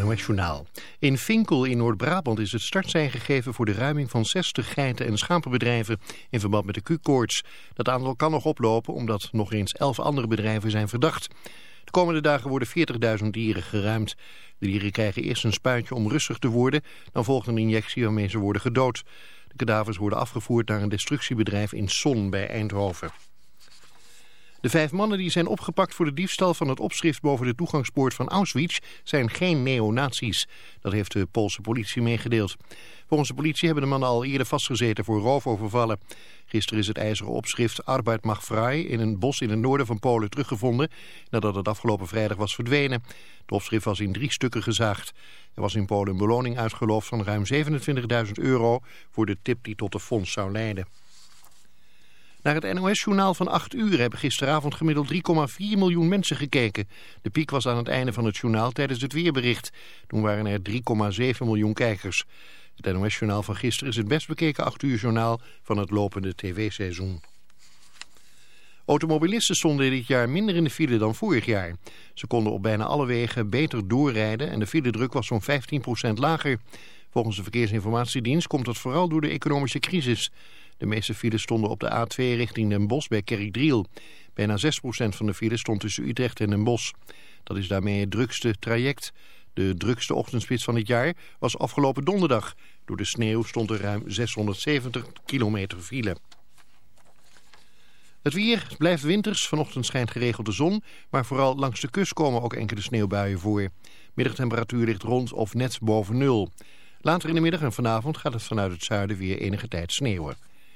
NOS-journaal. In Vinkel in Noord-Brabant is het startsein gegeven voor de ruiming van 60 geiten- en schapenbedrijven in verband met de Q-koorts. Dat aantal kan nog oplopen omdat nog eens 11 andere bedrijven zijn verdacht. De komende dagen worden 40.000 dieren geruimd. De dieren krijgen eerst een spuitje om rustig te worden, dan volgt een injectie waarmee ze worden gedood. De kadavers worden afgevoerd naar een destructiebedrijf in Son bij Eindhoven. De vijf mannen die zijn opgepakt voor de diefstal van het opschrift boven de toegangspoort van Auschwitz zijn geen neonazies. Dat heeft de Poolse politie meegedeeld. Volgens de politie hebben de mannen al eerder vastgezeten voor roofovervallen. Gisteren is het ijzeren opschrift Arbeid mag vrij in een bos in het noorden van Polen teruggevonden nadat het afgelopen vrijdag was verdwenen. Het opschrift was in drie stukken gezaagd. Er was in Polen een beloning uitgeloofd van ruim 27.000 euro voor de tip die tot de fonds zou leiden. Naar het NOS-journaal van 8 uur hebben gisteravond gemiddeld 3,4 miljoen mensen gekeken. De piek was aan het einde van het journaal tijdens het weerbericht. Toen waren er 3,7 miljoen kijkers. Het NOS-journaal van gisteren is het best bekeken 8 uur journaal van het lopende tv-seizoen. Automobilisten stonden dit jaar minder in de file dan vorig jaar. Ze konden op bijna alle wegen beter doorrijden en de filedruk was zo'n 15% lager. Volgens de Verkeersinformatiedienst komt dat vooral door de economische crisis. De meeste files stonden op de A2 richting Den Bosch bij Kerkdriel. Bijna 6% van de files stond tussen Utrecht en Den Bosch. Dat is daarmee het drukste traject. De drukste ochtendspits van het jaar was afgelopen donderdag. Door de sneeuw stond er ruim 670 kilometer file. Het weer blijft winters. Vanochtend schijnt geregeld de zon. Maar vooral langs de kust komen ook enkele sneeuwbuien voor. Middagtemperatuur ligt rond of net boven nul. Later in de middag en vanavond gaat het vanuit het zuiden weer enige tijd sneeuwen.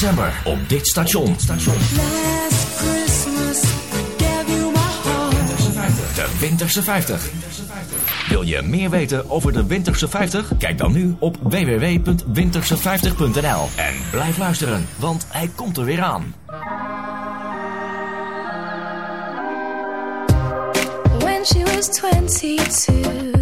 december op dit station. station De Winterse 50 De Winterse 50. Wil je meer weten over de Winterse 50? Kijk dan nu op www.winterse50.nl. En blijf luisteren, want hij komt er weer aan. When she was 22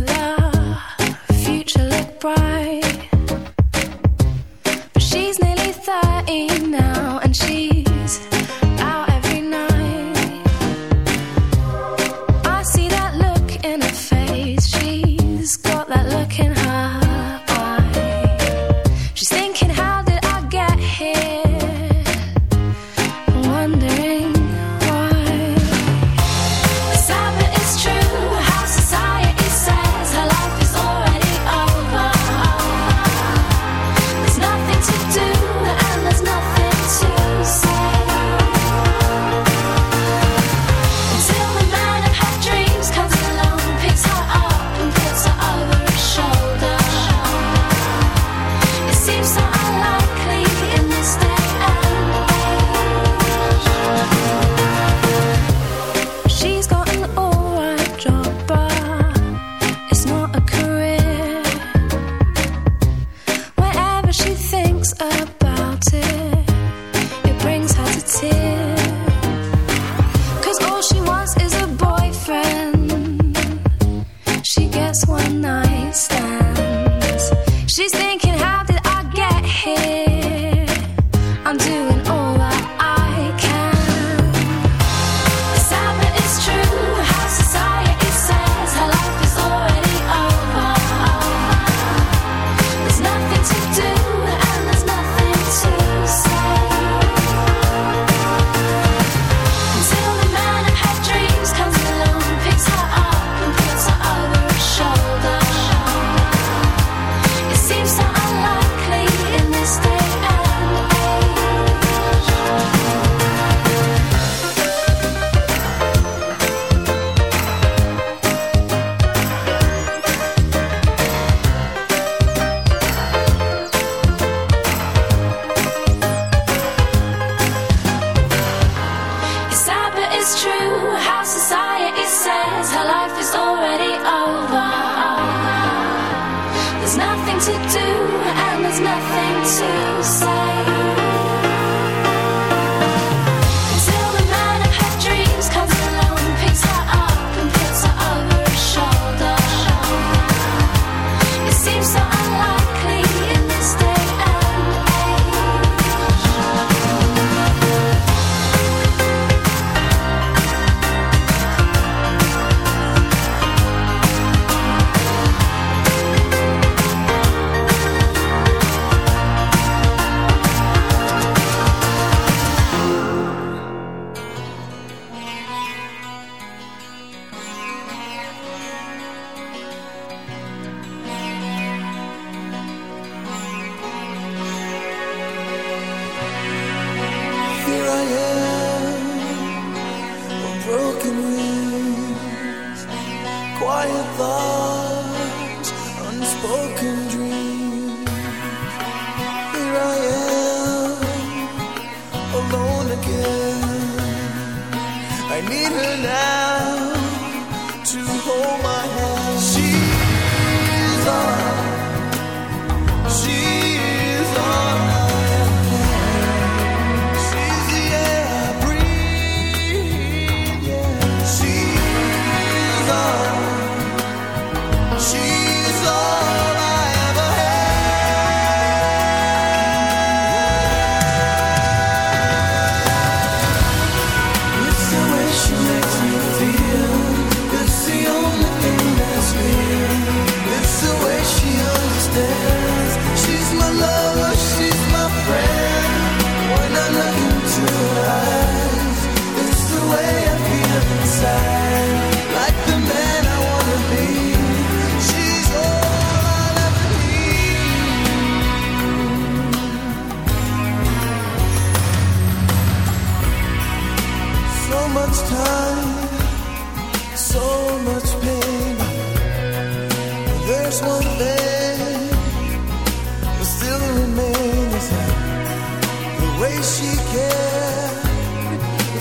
way she cared,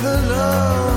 the love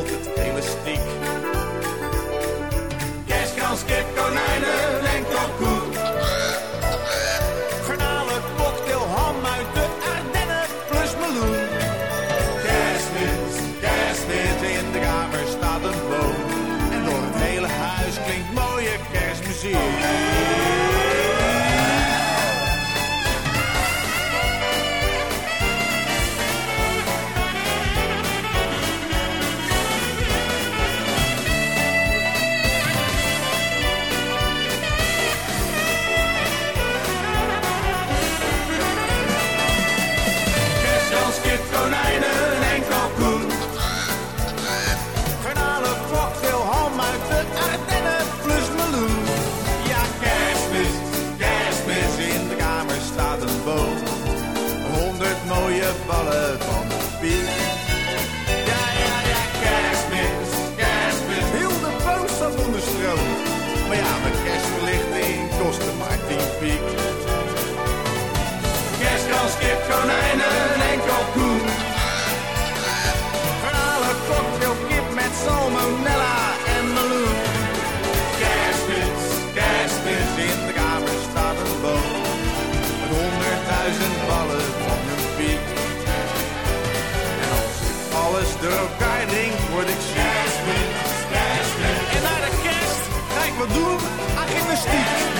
altijd elastiek konijnen en kalkoen. Verhalen, cocktailkip met salmonella en meloen. Kerstmis, kerstmis, in de kamer staat een boom. Een honderdduizend ballen van een piek. En als ik alles door elkaar drink, word ik ziek. Kerstmis, kerstmis. En naar de kerst ga ik wat doen aan gymnastiek.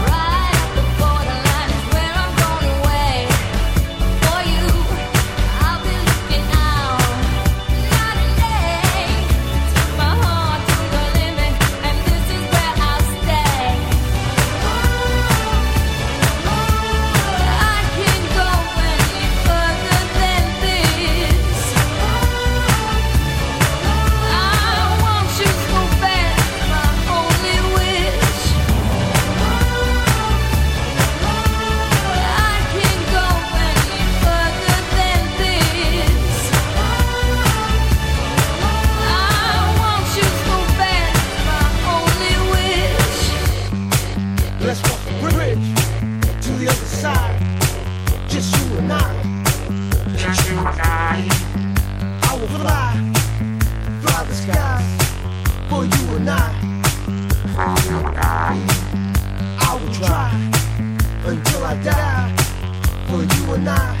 나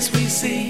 As we see.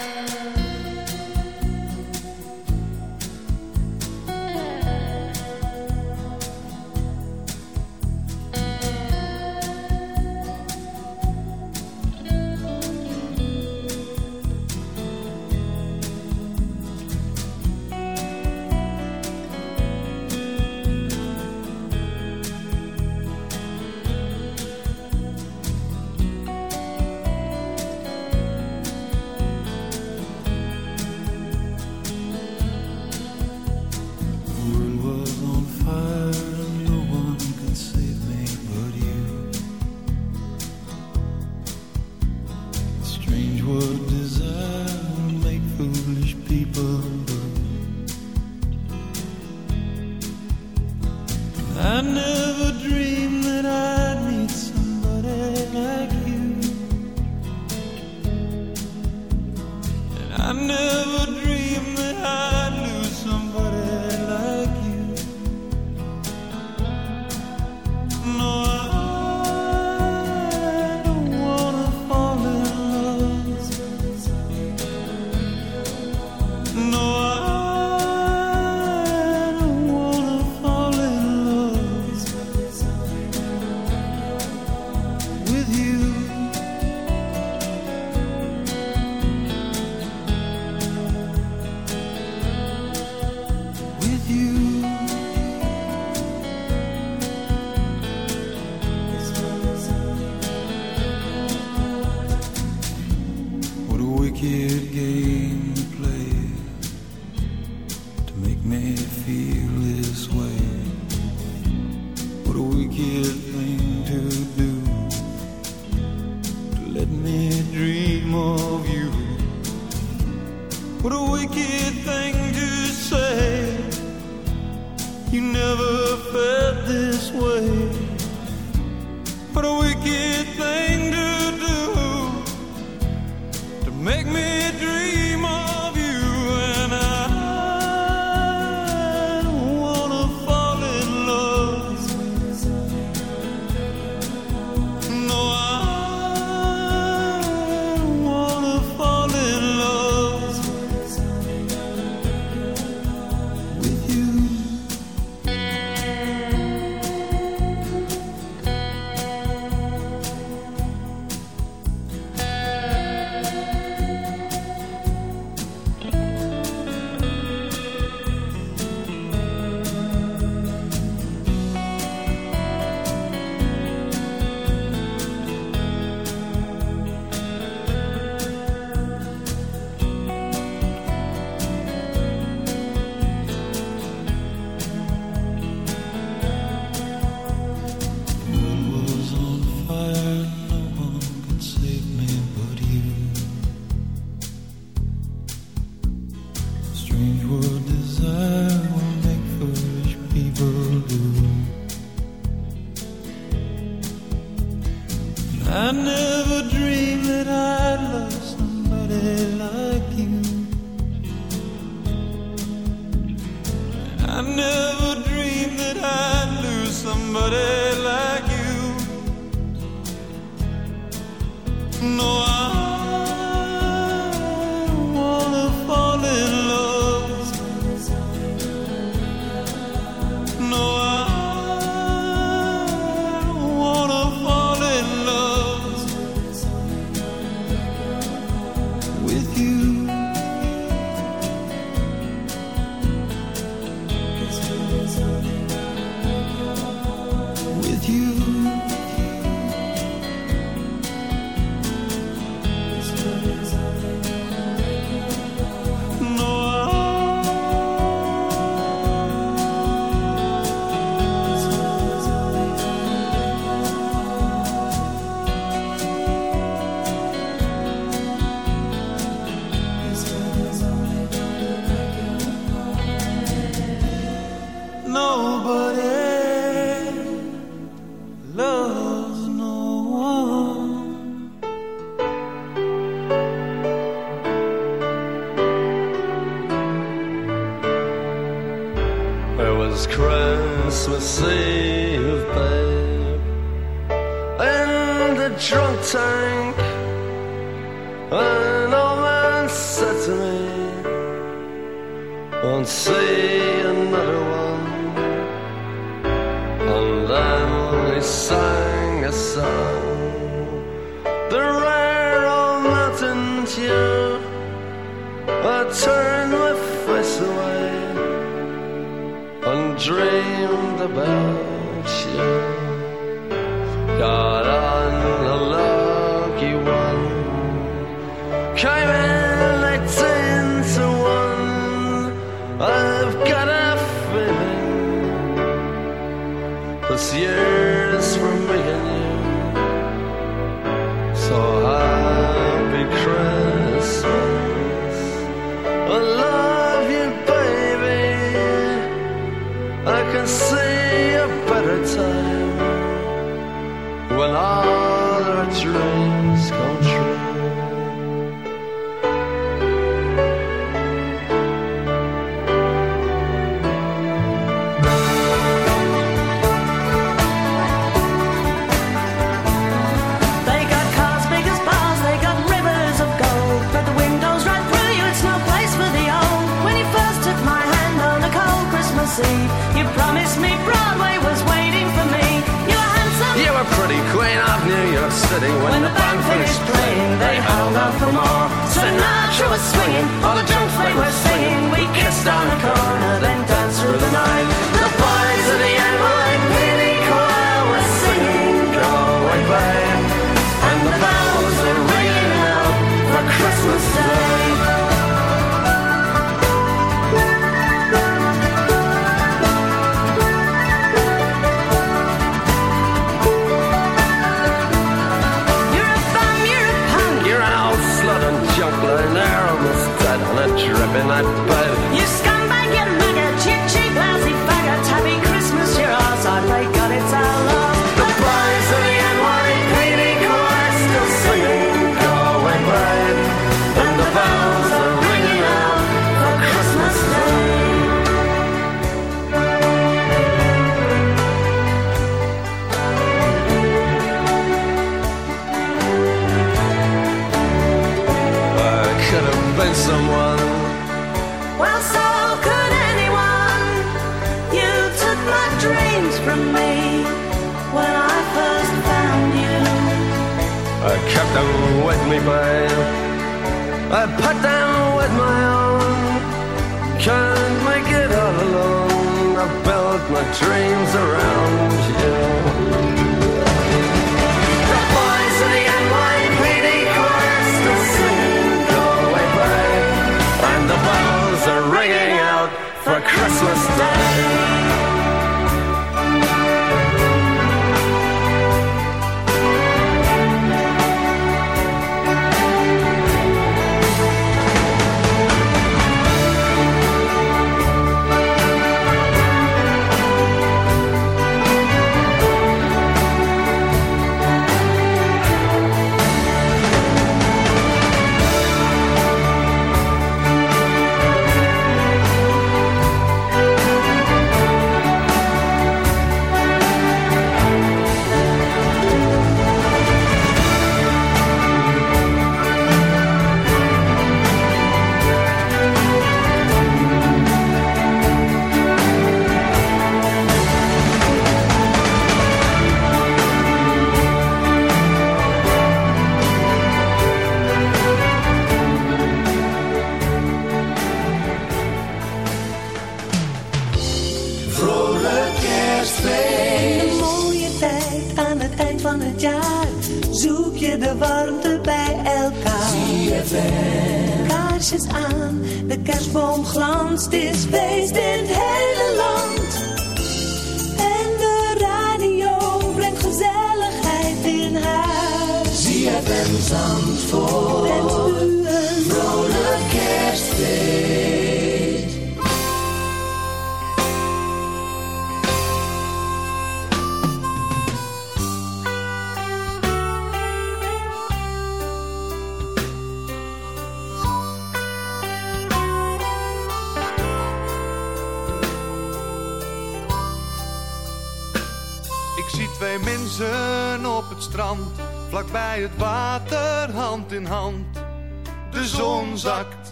not.